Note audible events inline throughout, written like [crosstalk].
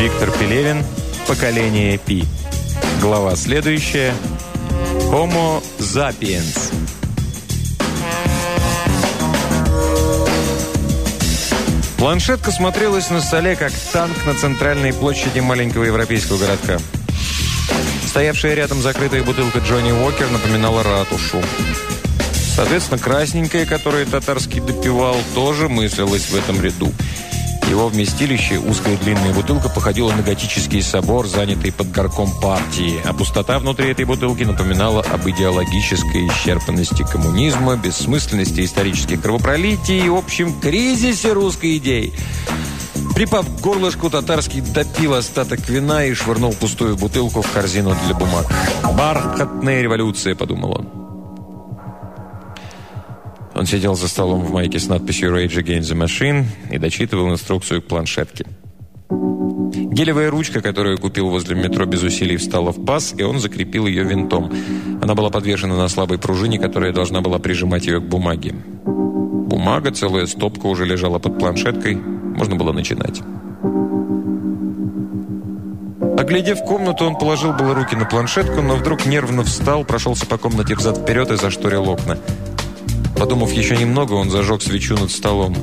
Виктор Пелевин, «Поколение Пи». Глава следующая. Homo sapiens. Планшетка смотрелась на столе, как танк на центральной площади маленького европейского городка. Стоявшая рядом закрытая бутылка Джонни Уокер напоминала ратушу. Соответственно, красненькая, которую татарский допивал, тоже мыслилась в этом ряду. Его вместилище, узкая длинная бутылка, походила на готический собор, занятый под горком партии, а пустота внутри этой бутылки напоминала об идеологической исчерпанности коммунизма, бессмысленности исторических кровопролитий и общем кризисе русской идеи. Припав к горлышку, татарский допил остаток вина и швырнул пустую бутылку в корзину для бумаг. «Бархатная революция», — подумал он. Он сидел за столом в майке с надписью «Rage Against the Machine» и дочитывал инструкцию к планшетке. Гелевая ручка, которую купил возле метро без усилий, встала в паз, и он закрепил ее винтом. Она была подвешена на слабой пружине, которая должна была прижимать ее к бумаге. Бумага, целая стопка уже лежала под планшеткой. Можно было начинать. Оглядев комнату, он положил было руки на планшетку, но вдруг нервно встал, прошелся по комнате взад-вперед и зашторил окна. Подумав еще немного, он зажег свечу над столом.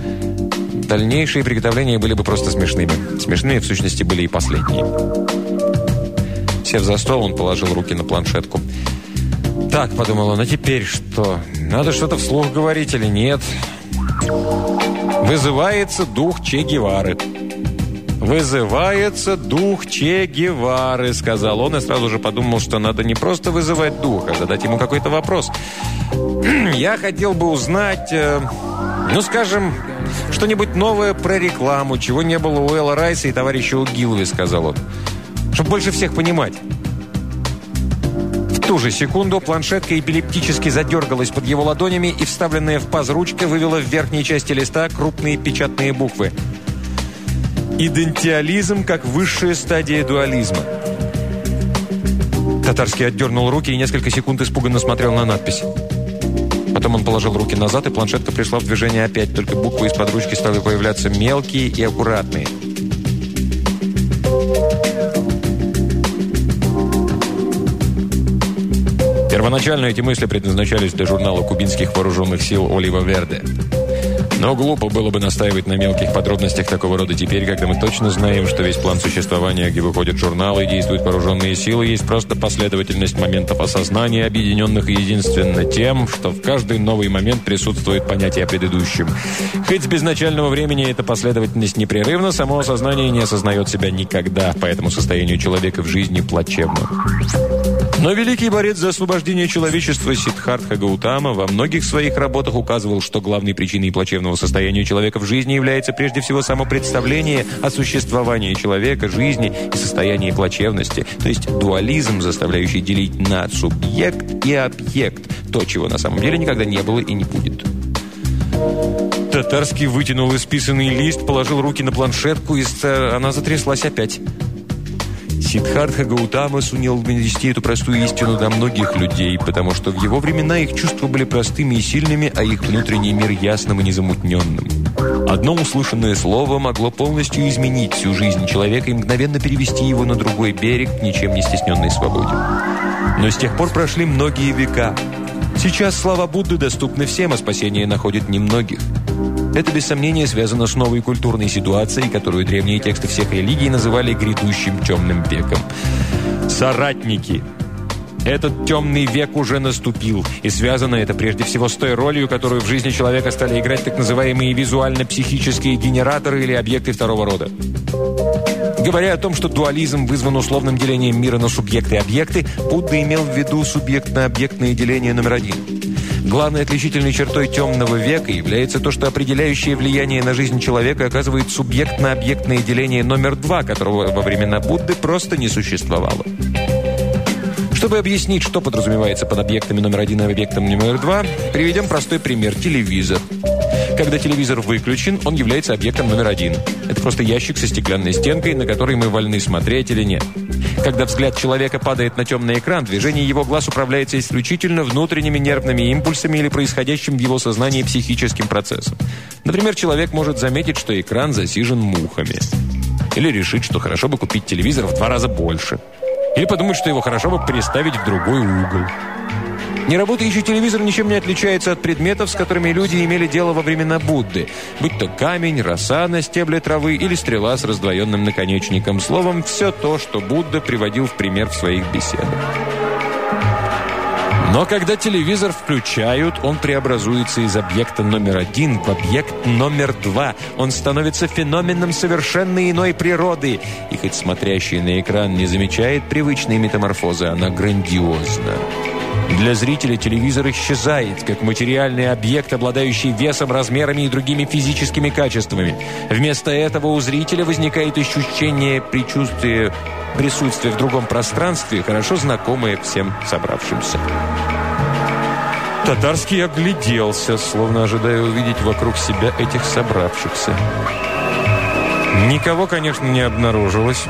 Дальнейшие приготовления были бы просто смешными. Смешные, в сущности, были и последние. Сев за стол, он положил руки на планшетку. «Так», — подумал он, — «а теперь что? Надо что-то вслух говорить или нет?» «Вызывается дух Че Гевары». «Вызывается дух Че Гевары», — сказал он, и сразу же подумал, что надо не просто вызывать дух, а задать ему какой-то вопрос. [clears throat] Я хотел бы узнать, э, ну, скажем, что-нибудь новое про рекламу, чего не было у Элла Райса и товарища Угилови, сказал он. Чтобы больше всех понимать. В ту же секунду планшетка эпилептически задергалась под его ладонями, и вставленная в паз ручка вывела в верхней части листа крупные печатные буквы. Идентиализм как высшая стадия дуализма. Татарский отдернул руки и несколько секунд испуганно смотрел на надпись. Потом он положил руки назад, и планшетка пришла в движение опять, только буквы из-под ручки стали появляться мелкие и аккуратные. Первоначально эти мысли предназначались для журнала кубинских вооруженных сил «Олива Верде». Но глупо было бы настаивать на мелких подробностях такого рода теперь, когда мы точно знаем, что весь план существования, где выходят журналы действуют вооруженные силы, есть просто последовательность моментов осознания, объединенных единственно тем, что в каждый новый момент присутствует понятие о предыдущем. Хоть с безначального времени эта последовательность непрерывна, само осознание не осознает себя никогда, поэтому состоянию человека в жизни плачевно. Но великий борец за освобождение человечества Сиддхартха Гаутама во многих своих работах указывал, что главной причиной плачевного состояния человека в жизни является прежде всего само представление о существовании человека, жизни и состоянии плачевности, то есть дуализм, заставляющий делить на субъект и объект, то, чего на самом деле никогда не было и не будет. Татарский вытянул исписанный лист, положил руки на планшетку, и она затряслась опять. Сиддхартха Гаутама сумел донести эту простую истину до многих людей, потому что в его времена их чувства были простыми и сильными, а их внутренний мир ясным и незамутненным. Одно услышанное слово могло полностью изменить всю жизнь человека и мгновенно перевести его на другой берег ничем не стесненной свободе. Но с тех пор прошли многие века. Сейчас слова Будды доступны всем, а спасение находит немногих. Это, без сомнения, связано с новой культурной ситуацией, которую древние тексты всех религий называли грядущим темным веком. Соратники. Этот темный век уже наступил, и связано это прежде всего с той ролью, которую в жизни человека стали играть так называемые визуально-психические генераторы или объекты второго рода. Говоря о том, что дуализм вызван условным делением мира на субъекты и объекты, Будда имел в виду субъектно-объектное деление номер один – Главной отличительной чертой темного века является то, что определяющее влияние на жизнь человека оказывает субъектно-объектное деление номер два, которого во времена Будды просто не существовало. Чтобы объяснить, что подразумевается под объектами номер один и объектом номер два, приведем простой пример – телевизор. Когда телевизор выключен, он является объектом номер один. Это просто ящик со стеклянной стенкой, на который мы вольны смотреть или нет. Когда взгляд человека падает на темный экран, движение его глаз управляется исключительно внутренними нервными импульсами или происходящим в его сознании психическим процессом. Например, человек может заметить, что экран засижен мухами. Или решит, что хорошо бы купить телевизор в два раза больше. Или подумать, что его хорошо бы переставить в другой угол. Неработающий телевизор ничем не отличается от предметов, с которыми люди имели дело во времена Будды. Будь то камень, роса на стебле травы или стрела с раздвоенным наконечником. Словом, все то, что Будда приводил в пример в своих беседах. Но когда телевизор включают, он преобразуется из объекта номер один в объект номер два. Он становится феноменом совершенно иной природы. И хоть смотрящий на экран не замечает привычной метаморфозы, она грандиозна. Для зрителя телевизор исчезает, как материальный объект, обладающий весом, размерами и другими физическими качествами. Вместо этого у зрителя возникает ощущение предчувствия присутствия в другом пространстве, хорошо знакомое всем собравшимся. Татарский огляделся, словно ожидая увидеть вокруг себя этих собравшихся. Никого, конечно, не обнаружилось.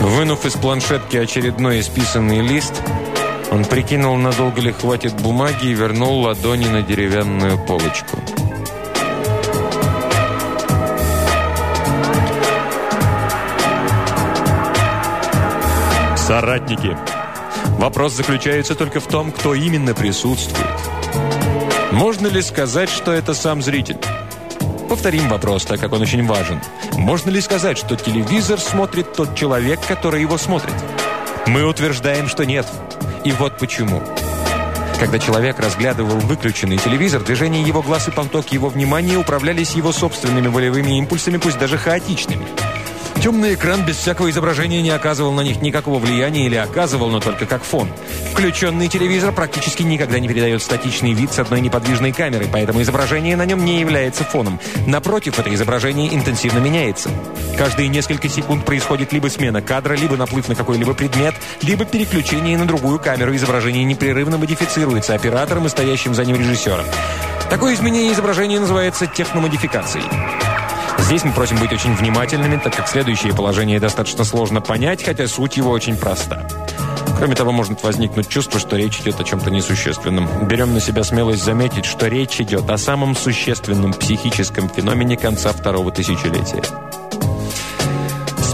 Вынув из планшетки очередной исписанный лист, он прикинул, надолго ли хватит бумаги и вернул ладони на деревянную полочку. Соратники. Вопрос заключается только в том, кто именно присутствует. Можно ли сказать, что это сам зритель? Повторим вопрос, так как он очень важен. Можно ли сказать, что телевизор смотрит тот человек, который его смотрит? Мы утверждаем, что нет. И вот почему. Когда человек разглядывал выключенный телевизор, движение его глаз и поток его внимания управлялись его собственными волевыми импульсами, пусть даже хаотичными. Темный экран без всякого изображения не оказывал на них никакого влияния или оказывал, но только как фон. Включенный телевизор практически никогда не передает статичный вид с одной неподвижной камерой, поэтому изображение на нем не является фоном. Напротив, это изображение интенсивно меняется. Каждые несколько секунд происходит либо смена кадра, либо наплыв на какой-либо предмет, либо переключение на другую камеру. Изображение непрерывно модифицируется оператором и стоящим за ним режиссером. Такое изменение изображения называется техномодификацией. Здесь мы просим быть очень внимательными, так как следующее положение достаточно сложно понять, хотя суть его очень проста. Кроме того, может возникнуть чувство, что речь идет о чем-то несущественном. Берем на себя смелость заметить, что речь идет о самом существенном психическом феномене конца второго тысячелетия.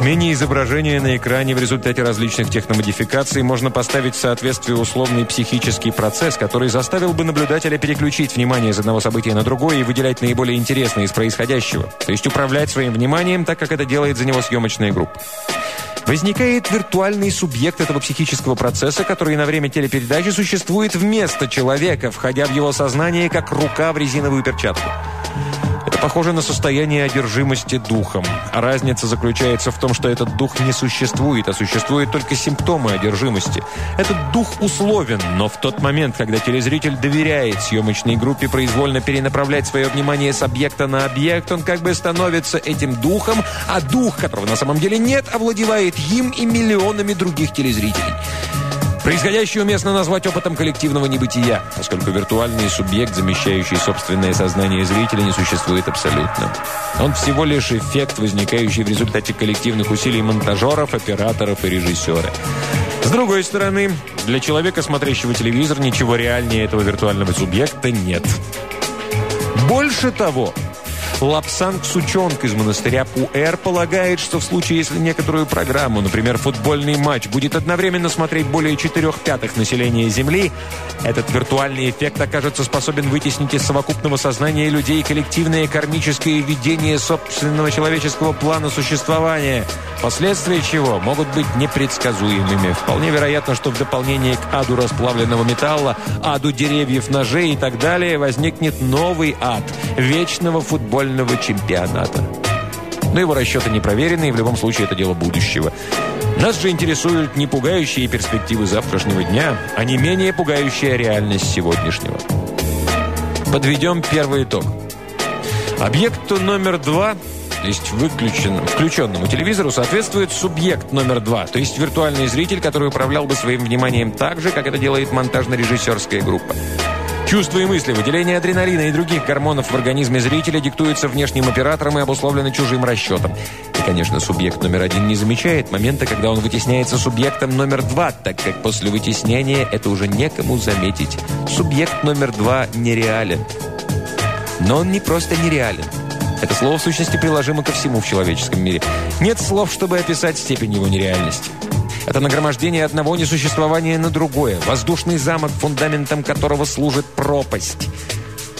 Смене изображения на экране в результате различных техномодификаций можно поставить в соответствие условный психический процесс, который заставил бы наблюдателя переключить внимание из одного события на другое и выделять наиболее интересное из происходящего, то есть управлять своим вниманием, так как это делает за него съемочная группа. Возникает виртуальный субъект этого психического процесса, который на время телепередачи существует вместо человека, входя в его сознание, как рука в резиновую перчатку похоже на состояние одержимости духом. разница заключается в том, что этот дух не существует, а существуют только симптомы одержимости. Этот дух условен, но в тот момент, когда телезритель доверяет съемочной группе произвольно перенаправлять свое внимание с объекта на объект, он как бы становится этим духом, а дух, которого на самом деле нет, овладевает им и миллионами других телезрителей. Происходящее уместно назвать опытом коллективного небытия, поскольку виртуальный субъект, замещающий собственное сознание зрителя, не существует абсолютно. Он всего лишь эффект, возникающий в результате коллективных усилий монтажеров, операторов и режиссера. С другой стороны, для человека, смотрящего телевизор, ничего реальнее этого виртуального субъекта нет. Больше того, Лапсанг Сучонг из монастыря Пуэр полагает, что в случае, если некоторую программу, например, футбольный матч, будет одновременно смотреть более четырех пятых населения Земли, этот виртуальный эффект окажется способен вытеснить из совокупного сознания людей коллективное кармическое видение собственного человеческого плана существования, последствия чего могут быть непредсказуемыми. Вполне вероятно, что в дополнение к аду расплавленного металла, аду деревьев, ножей и так далее возникнет новый ад вечного футбольного футбольного чемпионата. Но его расчеты не проверены, и в любом случае это дело будущего. Нас же интересуют не пугающие перспективы завтрашнего дня, а не менее пугающая реальность сегодняшнего. Подведем первый итог. Объекту номер два, то есть выключенному, включенному телевизору, соответствует субъект номер два, то есть виртуальный зритель, который управлял бы своим вниманием так же, как это делает монтажно-режиссерская группа. Чувства и мысли, выделение адреналина и других гормонов в организме зрителя диктуются внешним оператором и обусловлены чужим расчетом. И, конечно, субъект номер один не замечает момента, когда он вытесняется субъектом номер два, так как после вытеснения это уже некому заметить. Субъект номер два нереален. Но он не просто нереален. Это слово, в сущности, приложимо ко всему в человеческом мире. Нет слов, чтобы описать степень его нереальности. Это нагромождение одного несуществования на другое. Воздушный замок, фундаментом которого служит пропасть.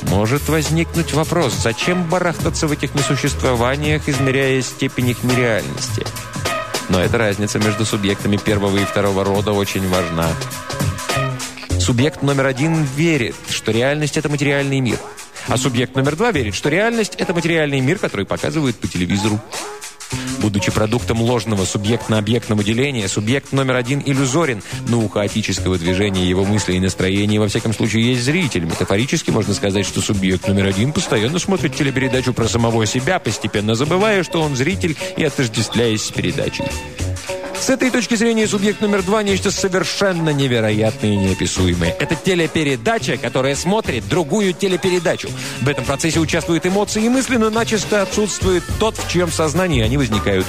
Может возникнуть вопрос, зачем барахтаться в этих несуществованиях, измеряя степень их нереальности? Но эта разница между субъектами первого и второго рода очень важна. Субъект номер один верит, что реальность – это материальный мир. А субъект номер два верит, что реальность – это материальный мир, который показывают по телевизору. Будучи продуктом ложного субъектно-объектного деления, субъект номер один иллюзорен, но у хаотического движения его мыслей и настроений во всяком случае есть зритель. Метафорически можно сказать, что субъект номер один постоянно смотрит телепередачу про самого себя, постепенно забывая, что он зритель и отождествляясь с передачей. С этой точки зрения субъект номер два – нечто совершенно невероятное и неописуемое. Это телепередача, которая смотрит другую телепередачу. В этом процессе участвуют эмоции и мысли, но начисто отсутствует тот, в чьем сознании они возникают.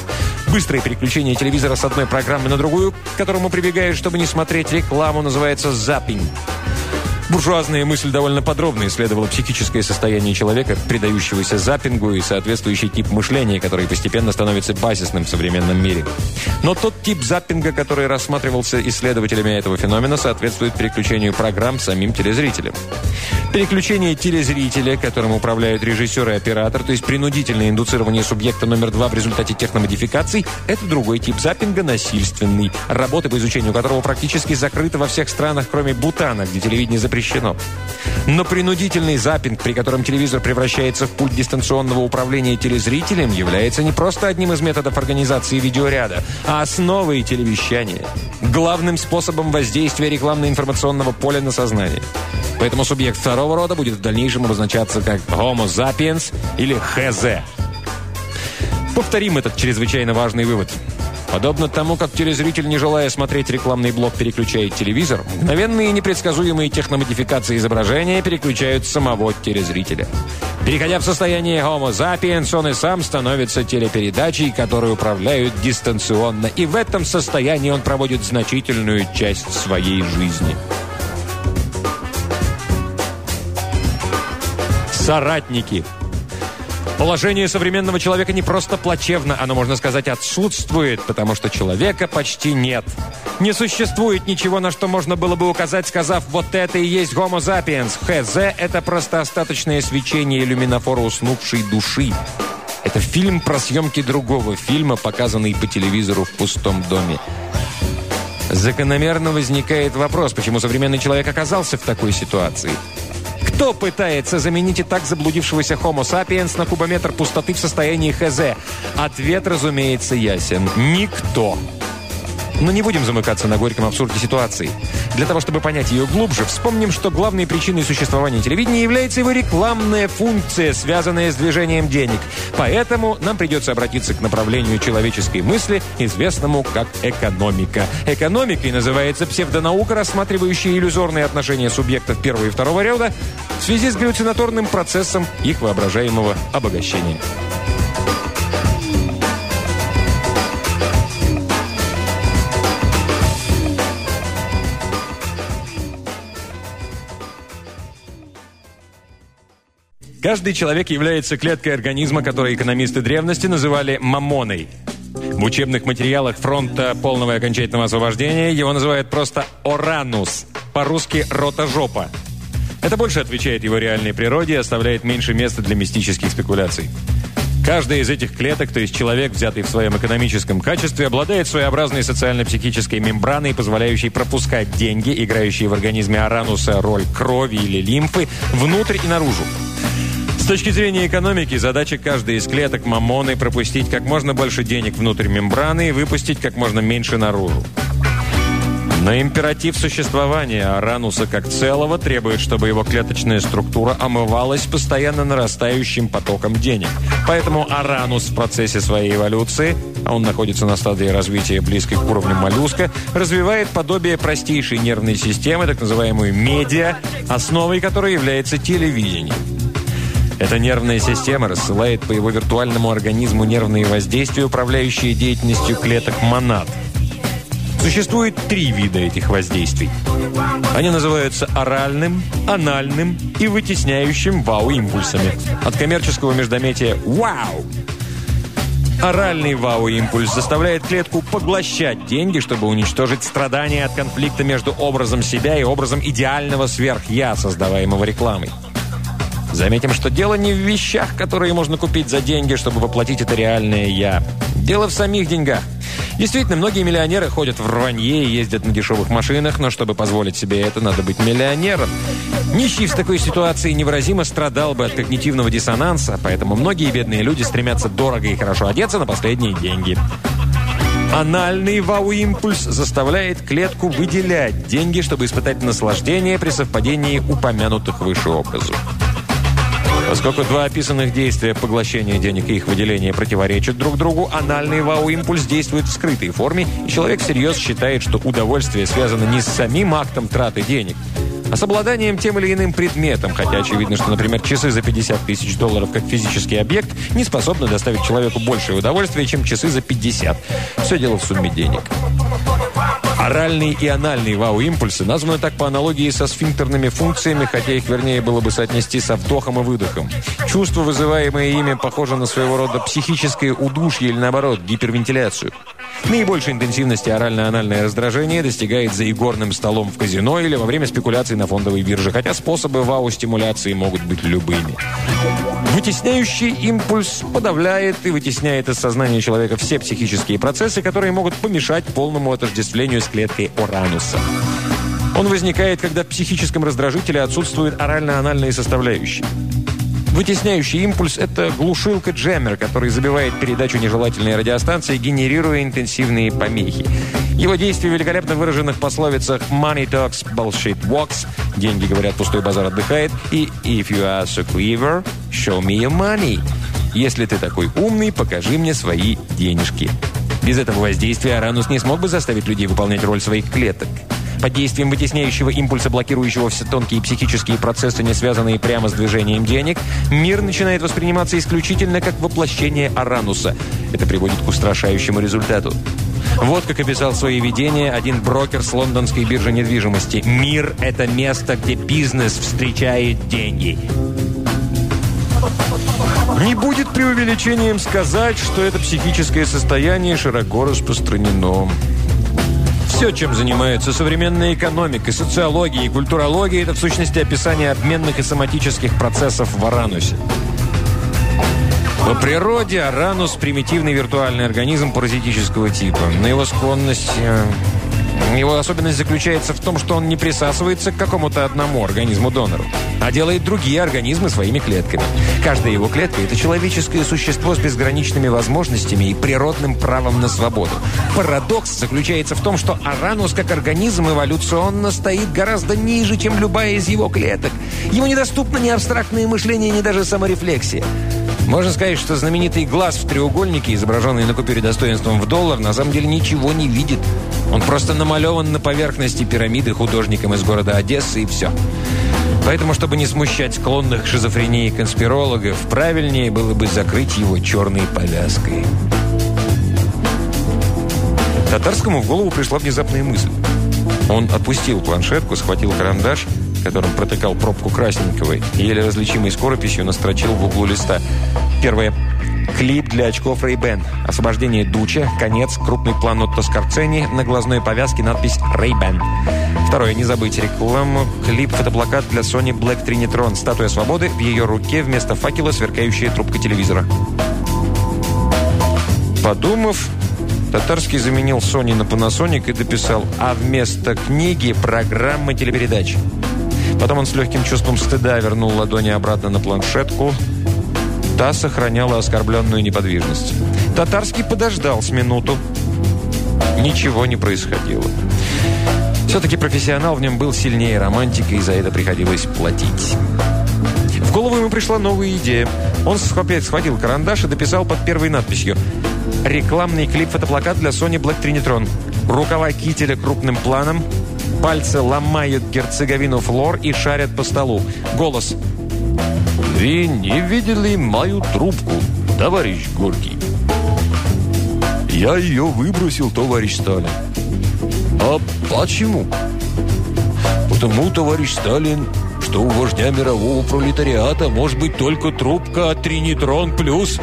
Быстрое переключение телевизора с одной программы на другую, к которому прибегают, чтобы не смотреть рекламу, называется «запинг». Буржуазная мысль довольно подробно исследовала психическое состояние человека, предающегося запингу и соответствующий тип мышления, который постепенно становится базисным в современном мире. Но тот тип запинга, который рассматривался исследователями этого феномена, соответствует переключению программ самим телезрителям. Переключение телезрителя, которым управляют режиссер и оператор, то есть принудительное индуцирование субъекта номер два в результате техномодификаций, это другой тип запинга, насильственный, работа по изучению которого практически закрыта во всех странах, кроме Бутана, где телевидение запрещено. Но принудительный запинг, при котором телевизор превращается в пульт дистанционного управления телезрителем, является не просто одним из методов организации видеоряда, а основой телевещания, главным способом воздействия рекламно-информационного поля на сознание. Поэтому субъект второго рода будет в дальнейшем обозначаться как Homo sapiens или ХЗ. Повторим этот чрезвычайно важный вывод. Подобно тому, как телезритель, не желая смотреть рекламный блок, переключает телевизор, мгновенные непредсказуемые техномодификации изображения переключают самого телезрителя. Переходя в состояние Homo sapiens, он и сам становится телепередачей, которую управляют дистанционно. И в этом состоянии он проводит значительную часть своей жизни. Соратники – Положение современного человека не просто плачевно, оно, можно сказать, отсутствует, потому что человека почти нет. Не существует ничего, на что можно было бы указать, сказав «вот это и есть Homo sapiens». ХЗ – это просто остаточное свечение иллюминофора уснувшей души. Это фильм про съемки другого фильма, показанный по телевизору в пустом доме. Закономерно возникает вопрос, почему современный человек оказался в такой ситуации – кто пытается заменить и так заблудившегося Homo sapiens на кубометр пустоты в состоянии ХЗ? Ответ, разумеется, ясен. Никто. Но не будем замыкаться на горьком абсурде ситуации. Для того, чтобы понять ее глубже, вспомним, что главной причиной существования телевидения является его рекламная функция, связанная с движением денег. Поэтому нам придется обратиться к направлению человеческой мысли, известному как экономика. Экономикой называется псевдонаука, рассматривающая иллюзорные отношения субъектов первого и второго ряда в связи с галлюцинаторным процессом их воображаемого обогащения. Каждый человек является клеткой организма, которую экономисты древности называли мамоной. В учебных материалах фронта полного и окончательного освобождения его называют просто «оранус», по-русски «рота-жопа». Это больше отвечает его реальной природе и оставляет меньше места для мистических спекуляций. Каждая из этих клеток, то есть человек, взятый в своем экономическом качестве, обладает своеобразной социально-психической мембраной, позволяющей пропускать деньги, играющие в организме арануса роль крови или лимфы, внутрь и наружу. С точки зрения экономики, задача каждой из клеток мамоны пропустить как можно больше денег внутрь мембраны и выпустить как можно меньше наружу. Но императив существования Арануса как целого требует, чтобы его клеточная структура омывалась постоянно нарастающим потоком денег. Поэтому Аранус в процессе своей эволюции, а он находится на стадии развития близкой к уровню моллюска, развивает подобие простейшей нервной системы, так называемую медиа, основой которой является телевидение. Эта нервная система рассылает по его виртуальному организму нервные воздействия, управляющие деятельностью клеток монад. Существует три вида этих воздействий. Они называются оральным, анальным и вытесняющим вау-импульсами. От коммерческого междометия «Вау!» Оральный вау-импульс заставляет клетку поглощать деньги, чтобы уничтожить страдания от конфликта между образом себя и образом идеального сверх-я, создаваемого рекламой. Заметим, что дело не в вещах, которые можно купить за деньги, чтобы воплотить это реальное «я». Дело в самих деньгах. Действительно, многие миллионеры ходят в рванье и ездят на дешевых машинах, но чтобы позволить себе это, надо быть миллионером. Нищий в такой ситуации невыразимо страдал бы от когнитивного диссонанса, поэтому многие бедные люди стремятся дорого и хорошо одеться на последние деньги. Анальный вау-импульс заставляет клетку выделять деньги, чтобы испытать наслаждение при совпадении упомянутых выше образов. Поскольку два описанных действия поглощения денег и их выделения противоречат друг другу, анальный вау-импульс действует в скрытой форме, и человек всерьез считает, что удовольствие связано не с самим актом траты денег, а с обладанием тем или иным предметом, хотя очевидно, что, например, часы за 50 тысяч долларов как физический объект не способны доставить человеку большее удовольствие, чем часы за 50. Все дело в сумме денег. Оральные и анальные вау-импульсы названы так по аналогии со сфинктерными функциями, хотя их вернее было бы соотнести со вдохом и выдохом. Чувство, вызываемое ими, похоже на своего рода психическое удушье или, наоборот, гипервентиляцию. Наибольшей интенсивности орально-анальное раздражение достигает за игорным столом в казино или во время спекуляций на фондовой бирже, хотя способы вау-стимуляции могут быть любыми. Вытесняющий импульс подавляет и вытесняет из сознания человека все психические процессы, которые могут помешать полному отождествлению с клеткой Орануса. Он возникает, когда в психическом раздражителе отсутствуют орально-анальные составляющие. Вытесняющий импульс – это глушилка-джеммер, который забивает передачу нежелательной радиостанции, генерируя интенсивные помехи. Его действие великолепно выражено в пословицах «money talks, bullshit walks» – «деньги говорят, пустой базар отдыхает» и «if you are so clever, show me your money» – «если ты такой умный, покажи мне свои денежки». Без этого воздействия Аранус не смог бы заставить людей выполнять роль своих клеток. Под действием вытесняющего импульса, блокирующего все тонкие психические процессы, не связанные прямо с движением денег, мир начинает восприниматься исключительно как воплощение Арануса. Это приводит к устрашающему результату. Вот как описал свои видения один брокер с лондонской биржи недвижимости. «Мир – это место, где бизнес встречает деньги». Не будет преувеличением сказать, что это психическое состояние широко распространено. Все, чем занимается современная экономика, социология и культурология, это в сущности описание обменных и соматических процессов в Аранусе. По природе Аранус – примитивный виртуальный организм паразитического типа. На его склонность э, его особенность заключается в том, что он не присасывается к какому-то одному организму-донору, а делает другие организмы своими клетками. Каждая его клетка – это человеческое существо с безграничными возможностями и природным правом на свободу. Парадокс заключается в том, что Аранус как организм эволюционно стоит гораздо ниже, чем любая из его клеток. Ему недоступно ни абстрактное мышление, ни даже саморефлексия. Можно сказать, что знаменитый глаз в треугольнике, изображенный на купюре достоинством в доллар, на самом деле ничего не видит. Он просто намалеван на поверхности пирамиды художником из города Одессы и все. Поэтому, чтобы не смущать склонных к шизофрении конспирологов, правильнее было бы закрыть его черной повязкой. Татарскому в голову пришла внезапная мысль. Он отпустил планшетку, схватил карандаш – которым протыкал пробку красненького, и еле различимой скорописью настрочил в углу листа. Первое. Клип для очков Ray-Ban. Освобождение Дуча. Конец. Крупный план от Тоскарцени. На глазной повязке надпись Ray-Ban. Второе. Не забыть рекламу. Клип фотоблокад для Sony Black Trinitron. Статуя свободы. В ее руке вместо факела сверкающая трубка телевизора. Подумав, Татарский заменил Sony на Panasonic и дописал «А вместо книги программа телепередач». Потом он с легким чувством стыда вернул ладони обратно на планшетку. Та сохраняла оскорбленную неподвижность. Татарский подождал с минуту. Ничего не происходило. Все-таки профессионал в нем был сильнее романтика, и за это приходилось платить. В голову ему пришла новая идея. Он опять схватил карандаш и дописал под первой надписью «Рекламный клип-фотоплакат для Sony Black Trinitron. Рукава кителя крупным планом, Пальцы ломают герцеговину флор и шарят по столу. Голос. «Вы не видели мою трубку, товарищ Горький?» «Я ее выбросил, товарищ Сталин». А почему? Потому, товарищ Сталин, что у вождя мирового пролетариата может быть только трубка Тринитрон плюс.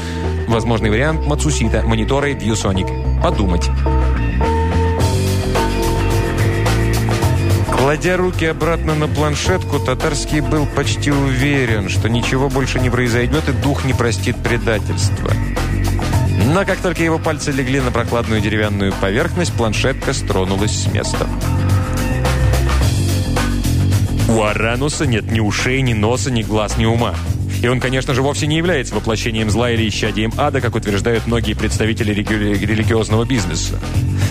Возможный вариант Мацусита, мониторы ViewSonic. Подумать. Кладя руки обратно на планшетку, Татарский был почти уверен, что ничего больше не произойдет и дух не простит предательства. Но как только его пальцы легли на прохладную деревянную поверхность, планшетка стронулась с места. У Арануса нет ни ушей, ни носа, ни глаз, ни ума. И он, конечно же, вовсе не является воплощением зла или исчадием ада, как утверждают многие представители религи религиозного бизнеса.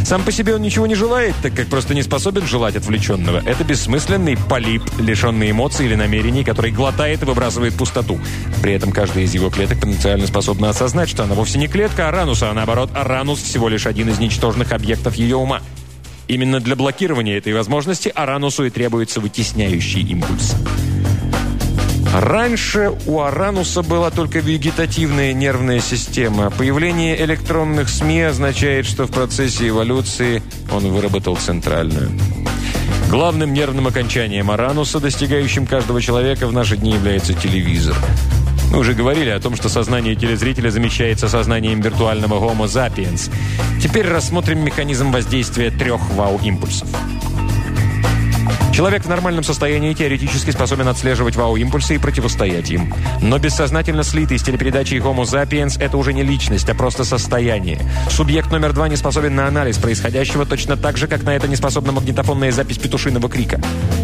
Сам по себе он ничего не желает, так как просто не способен желать отвлеченного. Это бессмысленный полип, лишенный эмоций или намерений, который глотает и выбрасывает пустоту. При этом каждая из его клеток потенциально способна осознать, что она вовсе не клетка Арануса, а наоборот, Аранус всего лишь один из ничтожных объектов ее ума. Именно для блокирования этой возможности Аранусу и требуется вытесняющий импульс. Раньше у Арануса была только вегетативная нервная система. Появление электронных СМИ означает, что в процессе эволюции он выработал центральную. Главным нервным окончанием Арануса, достигающим каждого человека в наши дни, является телевизор. Мы уже говорили о том, что сознание телезрителя замещается сознанием виртуального Homo sapiens. Теперь рассмотрим механизм воздействия трех вау-импульсов. Человек в нормальном состоянии теоретически способен отслеживать вау-импульсы и противостоять им. Но бессознательно слитый с телепередачей Homo sapiens – это уже не личность, а просто состояние. Субъект номер два не способен на анализ происходящего точно так же, как на это не способна магнитофонная запись петушиного крика.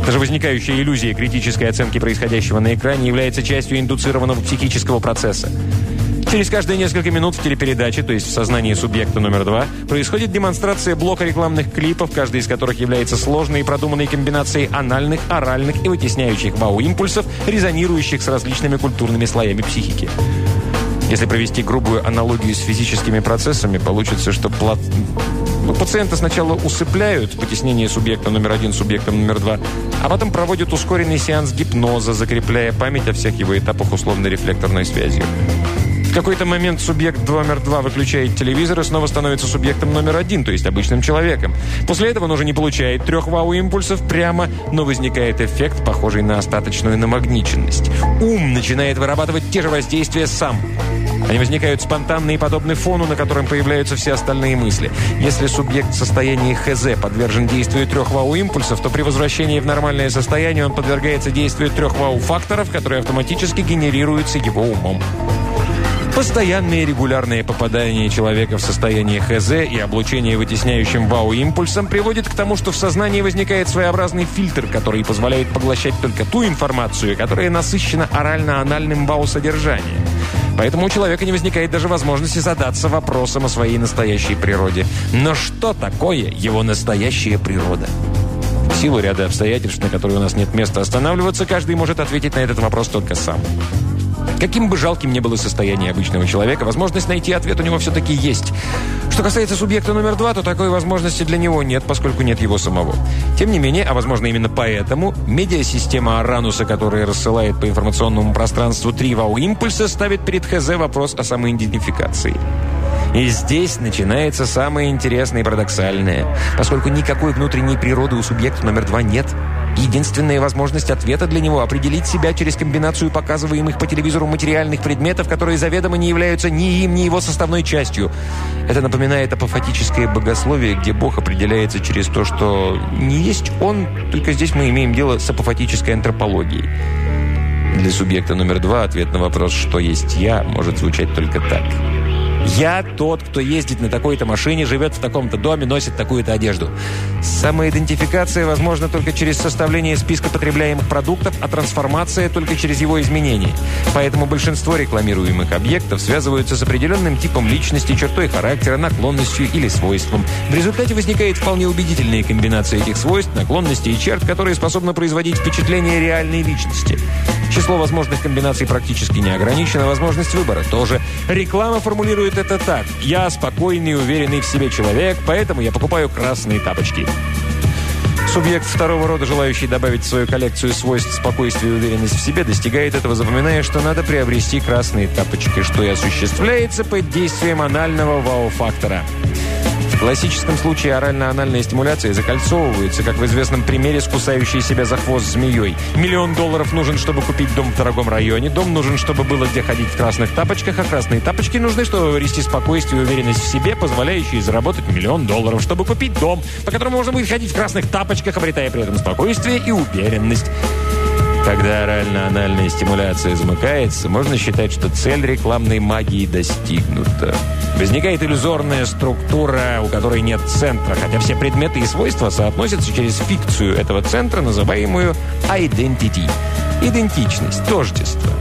Даже возникающая иллюзия критической оценки происходящего на экране является частью индуцированного психического процесса. Через каждые несколько минут в телепередаче, то есть в сознании субъекта номер два, происходит демонстрация блока рекламных клипов, каждый из которых является сложной и продуманной комбинацией анальных, оральных и вытесняющих вау-импульсов, резонирующих с различными культурными слоями психики. Если провести грубую аналогию с физическими процессами, получится, что плат... ну, пациента сначала усыпляют вытеснение субъекта номер один субъектом номер два, а потом проводят ускоренный сеанс гипноза, закрепляя память о всех его этапах условно-рефлекторной связью какой-то момент субъект номер два выключает телевизор и снова становится субъектом номер один, то есть обычным человеком. После этого он уже не получает трех вау-импульсов прямо, но возникает эффект, похожий на остаточную намагниченность. Ум начинает вырабатывать те же воздействия сам. Они возникают спонтанно и подобны фону, на котором появляются все остальные мысли. Если субъект в состоянии ХЗ подвержен действию трех вау-импульсов, то при возвращении в нормальное состояние он подвергается действию трех вау-факторов, которые автоматически генерируются его умом. Постоянные регулярные попадания человека в состояние ХЗ и облучение вытесняющим вау-импульсом приводит к тому, что в сознании возникает своеобразный фильтр, который позволяет поглощать только ту информацию, которая насыщена орально-анальным вау-содержанием. Поэтому у человека не возникает даже возможности задаться вопросом о своей настоящей природе. Но что такое его настоящая природа? В силу ряда обстоятельств, на которые у нас нет места останавливаться, каждый может ответить на этот вопрос только сам. Каким бы жалким ни было состояние обычного человека, возможность найти ответ у него все-таки есть. Что касается субъекта номер два, то такой возможности для него нет, поскольку нет его самого. Тем не менее, а возможно именно поэтому, медиасистема Арануса, которая рассылает по информационному пространству три вау-импульса, ставит перед ХЗ вопрос о самоидентификации. И здесь начинается самое интересное и парадоксальное. Поскольку никакой внутренней природы у субъекта номер два нет – Единственная возможность ответа для него – определить себя через комбинацию показываемых по телевизору материальных предметов, которые заведомо не являются ни им, ни его составной частью. Это напоминает апофатическое богословие, где Бог определяется через то, что не есть Он, только здесь мы имеем дело с апофатической антропологией. Для субъекта номер два ответ на вопрос «что есть я» может звучать только так – я тот, кто ездит на такой-то машине, живет в таком-то доме, носит такую-то одежду. Самоидентификация возможна только через составление списка потребляемых продуктов, а трансформация только через его изменение. Поэтому большинство рекламируемых объектов связываются с определенным типом личности, чертой характера, наклонностью или свойством. В результате возникает вполне убедительная комбинация этих свойств, наклонностей и черт, которые способны производить впечатление реальной личности. Число возможных комбинаций практически не ограничено, возможность выбора тоже. Реклама формулирует это так. Я спокойный уверенный в себе человек, поэтому я покупаю красные тапочки. Субъект второго рода, желающий добавить в свою коллекцию свойств спокойствия и уверенность в себе, достигает этого, запоминая, что надо приобрести красные тапочки, что и осуществляется под действием анального вау-фактора. В классическом случае орально-анальная стимуляция закольцовывается, как в известном примере с кусающей себя за хвост змеей. Миллион долларов нужен, чтобы купить дом в дорогом районе. Дом нужен, чтобы было где ходить в красных тапочках, а красные тапочки нужны, чтобы вести спокойствие и уверенность в себе, позволяющие заработать миллион долларов, чтобы купить дом, по которому можно будет ходить в красных тапочках, обретая при этом спокойствие и уверенность. Когда орально-анальная стимуляция замыкается, можно считать, что цель рекламной магии достигнута. Возникает иллюзорная структура, у которой нет центра, хотя все предметы и свойства соотносятся через фикцию этого центра, называемую identity. Идентичность, тождество.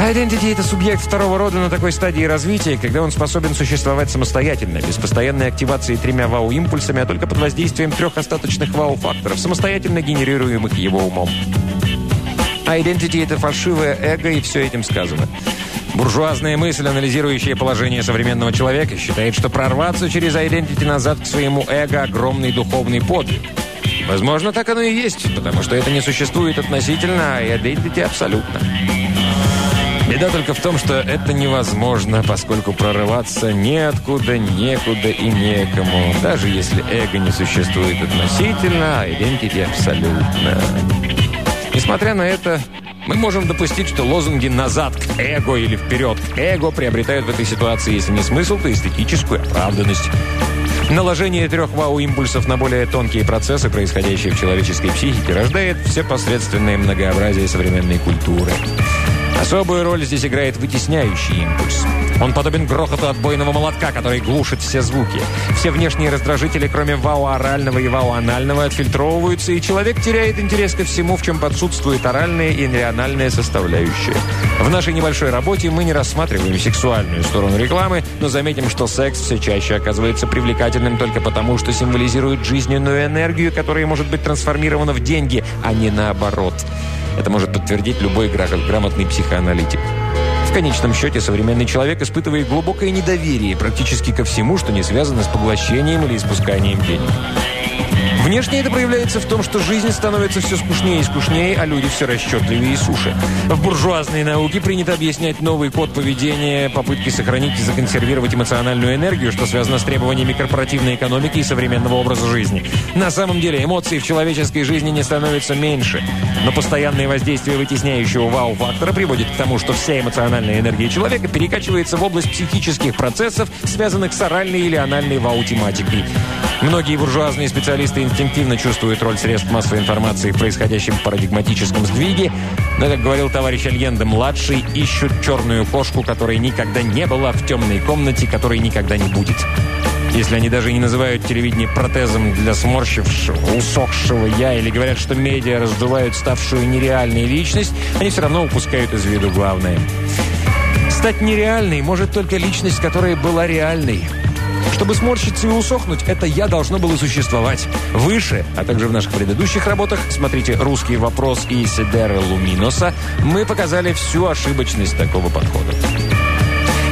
Identity – это субъект второго рода на такой стадии развития, когда он способен существовать самостоятельно, без постоянной активации тремя вау-импульсами, а только под воздействием трех остаточных вау-факторов, самостоятельно генерируемых его умом. Identity – это фальшивое эго, и все этим сказано. Буржуазная мысль, анализирующая положение современного человека, считает, что прорваться через identity назад к своему эго – огромный духовный подвиг. Возможно, так оно и есть, потому что это не существует относительно, а identity – абсолютно. Беда только в том, что это невозможно, поскольку прорываться неоткуда, некуда и некому. Даже если эго не существует относительно, а identity абсолютно. Несмотря на это, мы можем допустить, что лозунги «назад к эго» или «вперед к эго» приобретают в этой ситуации, если не смысл, то эстетическую оправданность. Наложение трех вау-импульсов на более тонкие процессы, происходящие в человеческой психике, рождает все посредственное многообразие современной культуры. Особую роль здесь играет вытесняющий импульс. Он подобен грохоту отбойного молотка, который глушит все звуки. Все внешние раздражители, кроме вау-орального и вау-анального, отфильтровываются, и человек теряет интерес ко всему, в чем подсутствует оральная и неональная составляющая. В нашей небольшой работе мы не рассматриваем сексуальную сторону рекламы, но заметим, что секс все чаще оказывается привлекательным только потому, что символизирует жизненную энергию, которая может быть трансформирована в деньги, а не наоборот. Это может подтвердить любой грамотный психоаналитик. В конечном счете, современный человек испытывает глубокое недоверие практически ко всему, что не связано с поглощением или испусканием денег. Внешне это проявляется в том, что жизнь становится все скучнее и скучнее, а люди все расчетливее и суше. В буржуазной науке принято объяснять новый код поведения, попытки сохранить и законсервировать эмоциональную энергию, что связано с требованиями корпоративной экономики и современного образа жизни. На самом деле эмоции в человеческой жизни не становятся меньше, но постоянное воздействие вытесняющего вау-фактора приводит к тому, что вся эмоциональная энергия человека перекачивается в область психических процессов, связанных с оральной или анальной вау-тематикой. Многие буржуазные специалисты инстинктивно чувствуют роль средств массовой информации в происходящем парадигматическом сдвиге, но, как говорил товарищ Альенде-младший, ищут черную кошку, которой никогда не была в темной комнате, которой никогда не будет. Если они даже не называют телевидение протезом для сморщившего, усохшего «я» или говорят, что медиа раздувают ставшую нереальной личность, они все равно упускают из виду главное. Стать нереальной может только личность, которая была реальной – чтобы сморщиться и усохнуть, это «я» должно было существовать. Выше, а также в наших предыдущих работах, смотрите «Русский вопрос» и «Седера Луминоса», мы показали всю ошибочность такого подхода.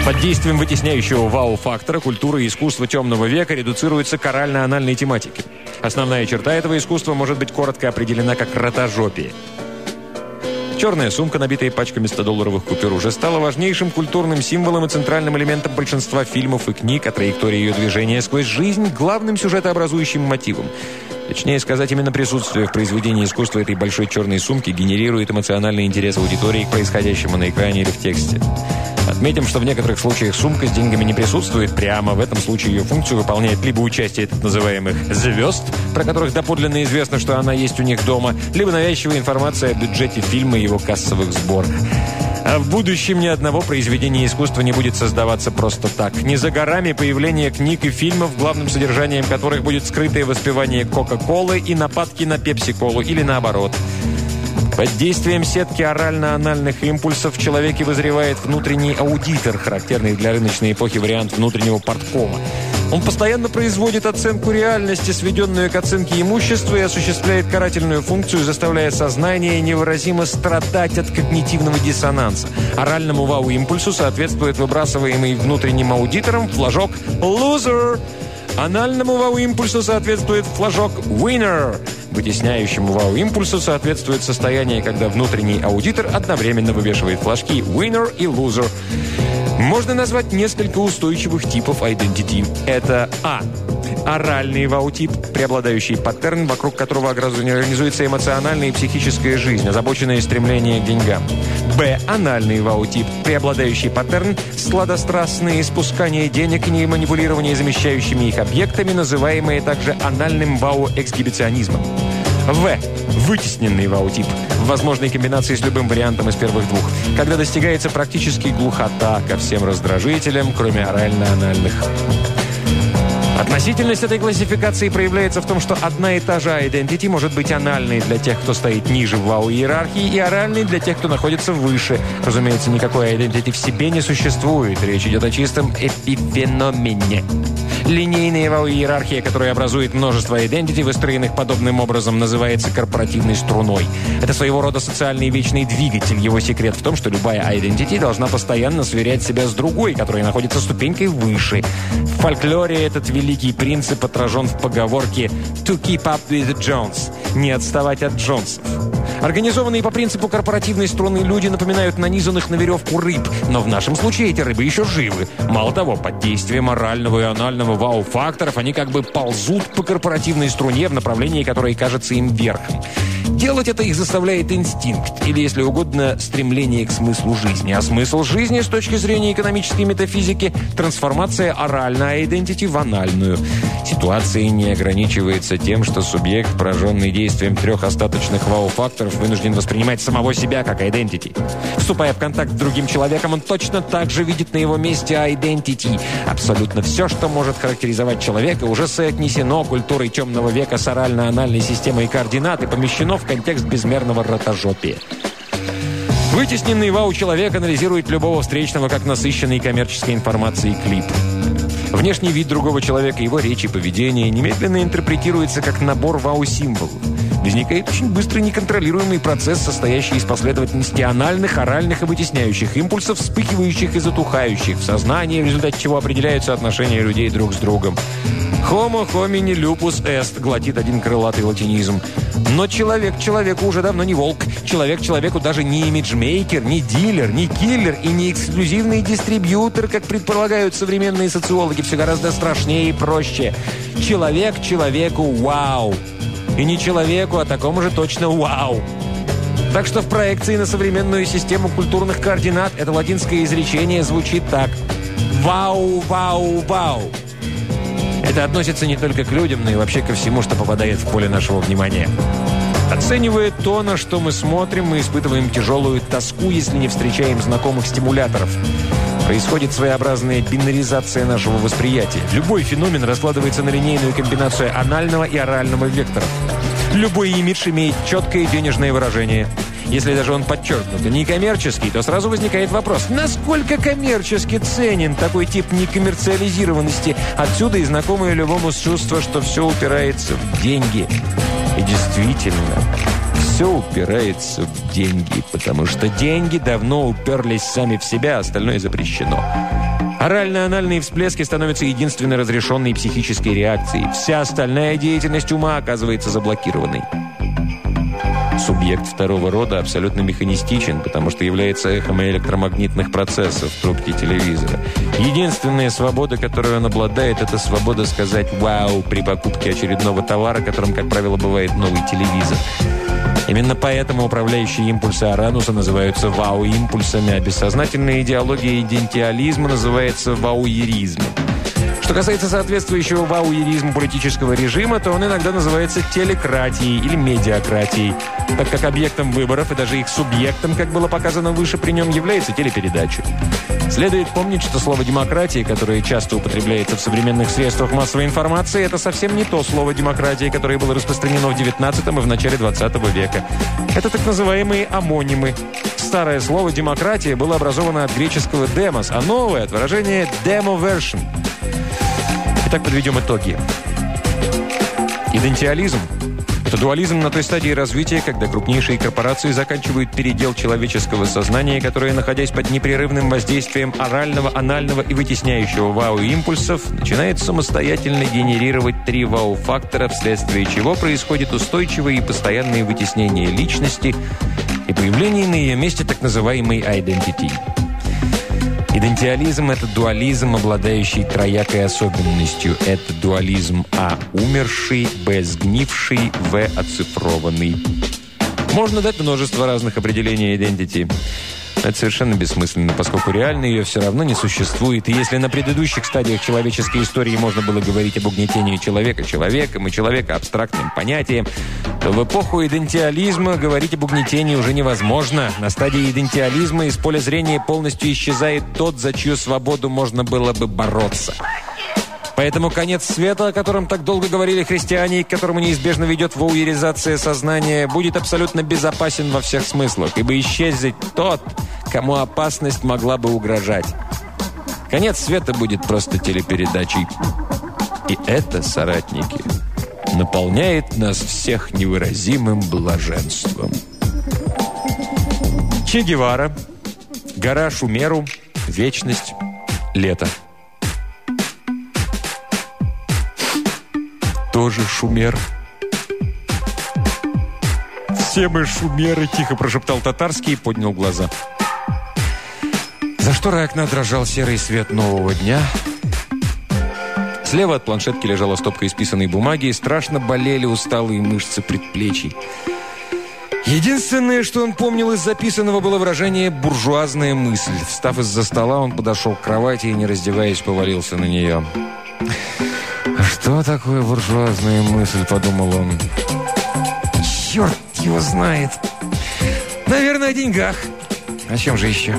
Под действием вытесняющего вау-фактора культура и искусство темного века редуцируются к орально-анальной тематике. Основная черта этого искусства может быть коротко определена как ротожопие – Черная сумка, набитая пачками 100-долларовых купюр, уже стала важнейшим культурным символом и центральным элементом большинства фильмов и книг, а траектория ее движения сквозь жизнь – главным сюжетообразующим мотивом. Точнее сказать, именно присутствие в произведении искусства этой большой черной сумки генерирует эмоциональный интерес аудитории к происходящему на экране или в тексте. Отметим, что в некоторых случаях сумка с деньгами не присутствует прямо. В этом случае ее функцию выполняет либо участие так называемых «звезд», про которых доподлинно известно, что она есть у них дома, либо навязчивая информация о бюджете фильма и его кассовых сборах. А в будущем ни одного произведения искусства не будет создаваться просто так. Не за горами появление книг и фильмов, главным содержанием которых будет скрытое воспевание Кока-Колы и нападки на Пепси-Колу, или наоборот – под действием сетки орально-анальных импульсов в человеке вызревает внутренний аудитор, характерный для рыночной эпохи вариант внутреннего порткома. Он постоянно производит оценку реальности, сведенную к оценке имущества, и осуществляет карательную функцию, заставляя сознание невыразимо страдать от когнитивного диссонанса. Оральному вау-импульсу соответствует выбрасываемый внутренним аудитором флажок «Loser», Анальному вау-импульсу соответствует флажок «Winner». Вытесняющему вау-импульсу соответствует состояние, когда внутренний аудитор одновременно вывешивает флажки «Winner» и «Loser». Можно назвать несколько устойчивых типов identity. Это А. Оральный вау-тип, преобладающий паттерн, вокруг которого организуется эмоциональная и психическая жизнь, озабоченное стремление к деньгам. Б. Анальный вау-тип, преобладающий паттерн, сладострастные испускания денег и манипулирование замещающими их объектами, называемые также анальным вау-эксгибиционизмом. В. Вытесненный вау-тип. Комбинации с любым вариантом из первых двух. Когда достигается практически глухота ко всем раздражителям, кроме орально-анальных. Относительность этой классификации проявляется в том, что одна и та же identity может быть анальной для тех, кто стоит ниже в вау-иерархии, и оральной для тех, кто находится выше. Разумеется, никакой identity в себе не существует. Речь идет о чистом эпифеномене. Линейная иерархия, которая образует множество идентити, выстроенных подобным образом, называется корпоративной струной. Это своего рода социальный вечный двигатель. Его секрет в том, что любая identity должна постоянно сверять себя с другой, которая находится ступенькой выше. В фольклоре этот великий принцип отражен в поговорке «to keep up with Jones» – «не отставать от Джонсов». Организованные по принципу корпоративной струны люди напоминают нанизанных на веревку рыб, но в нашем случае эти рыбы еще живы. Мало того, под действием морального и анального вау-факторов они как бы ползут по корпоративной струне в направлении, которое кажется им верхом. Делать это их заставляет инстинкт, или, если угодно, стремление к смыслу жизни. А смысл жизни с точки зрения экономической метафизики – трансформация оральной идентити в анальную. Ситуация не ограничивается тем, что субъект, пораженный действием трех остаточных вау-факторов, вынужден воспринимать самого себя как идентити. Вступая в контакт с другим человеком, он точно так же видит на его месте идентити. Абсолютно все, что может характеризовать человека, уже соотнесено культурой темного века с орально-анальной системой координат и помещено в контекст безмерного ротожопия. Вытесненный вау-человек анализирует любого встречного как насыщенный коммерческой информацией клип. Внешний вид другого человека, его речь и поведение немедленно интерпретируется как набор вау-символов. Возникает очень быстрый неконтролируемый процесс, состоящий из последовательности анальных, оральных и вытесняющих импульсов, вспыхивающих и затухающих в сознании, в результате чего определяются отношения людей друг с другом. «Homo homini lupus est» глотит один крылатый латинизм. Но человек человеку уже давно не волк. Человек человеку даже не имиджмейкер, не дилер, не киллер и не эксклюзивный дистрибьютор, как предполагают современные социологи. Все гораздо страшнее и проще. Человек человеку вау. И не человеку, а такому же точно вау. Так что в проекции на современную систему культурных координат это латинское изречение звучит так. Вау, вау, вау. Это относится не только к людям, но и вообще ко всему, что попадает в поле нашего внимания. Оценивая то, на что мы смотрим, мы испытываем тяжелую тоску, если не встречаем знакомых стимуляторов. Происходит своеобразная бинаризация нашего восприятия. Любой феномен раскладывается на линейную комбинацию анального и орального векторов. Любой имидж имеет четкое денежное выражение – если даже он подчеркнут не коммерческий, то сразу возникает вопрос, насколько коммерчески ценен такой тип некоммерциализированности? Отсюда и знакомое любому чувство, что все упирается в деньги. И действительно, все упирается в деньги, потому что деньги давно уперлись сами в себя, а остальное запрещено. Орально-анальные всплески становятся единственной разрешенной психической реакцией. Вся остальная деятельность ума оказывается заблокированной. Субъект второго рода абсолютно механистичен, потому что является эхом электромагнитных процессов в трубке телевизора. Единственная свобода, которой он обладает, это свобода сказать «Вау!» при покупке очередного товара, которым, как правило, бывает новый телевизор. Именно поэтому управляющие импульсы Арануса называются вау-импульсами, а бессознательная идеология идентиализма называется вауеризмом. Что касается соответствующего вауеризму политического режима, то он иногда называется телекратией или медиакратией, так как объектом выборов и даже их субъектом, как было показано выше, при нем является телепередача. Следует помнить, что слово «демократия», которое часто употребляется в современных средствах массовой информации, это совсем не то слово «демократия», которое было распространено в XIX и в начале XX века. Это так называемые амонимы. Старое слово «демократия» было образовано от греческого «demos», а новое – от выражения «demo version». Итак, подведем итоги. Идентиализм – это дуализм на той стадии развития, когда крупнейшие корпорации заканчивают передел человеческого сознания, которое, находясь под непрерывным воздействием орального, анального и вытесняющего вау-импульсов, начинает самостоятельно генерировать три вау-фактора, вследствие чего происходит устойчивое и постоянное вытеснение личности и появление на ее месте так называемой identity – Идентиализм – это дуализм, обладающий троякой особенностью. Это дуализм А – умерший, Б – сгнивший, В – оцифрованный. Можно дать множество разных определений идентити. Это совершенно бессмысленно, поскольку реально ее все равно не существует. И если на предыдущих стадиях человеческой истории можно было говорить об угнетении человека человеком и человека абстрактным понятием, то в эпоху идентиализма говорить об угнетении уже невозможно. На стадии идентиализма из поля зрения полностью исчезает тот, за чью свободу можно было бы бороться. Поэтому конец света, о котором так долго говорили христиане, и к которому неизбежно ведет вауеризация сознания, будет абсолютно безопасен во всех смыслах, ибо исчезнет тот, кому опасность могла бы угрожать. Конец света будет просто телепередачей. И это, соратники, наполняет нас всех невыразимым блаженством. Че Гевара, гора Шумеру, вечность, лето. Тоже шумер. «Все мы шумеры!» – тихо прошептал татарский и поднял глаза. За шторой окна дрожал серый свет нового дня. Слева от планшетки лежала стопка исписанной бумаги, и страшно болели усталые мышцы предплечий. Единственное, что он помнил из записанного, было выражение «буржуазная мысль». Встав из-за стола, он подошел к кровати и, не раздеваясь, повалился на нее. «Что такое буржуазная мысль?» – подумал он. «Черт его знает! Наверное, о деньгах. О чем же еще?»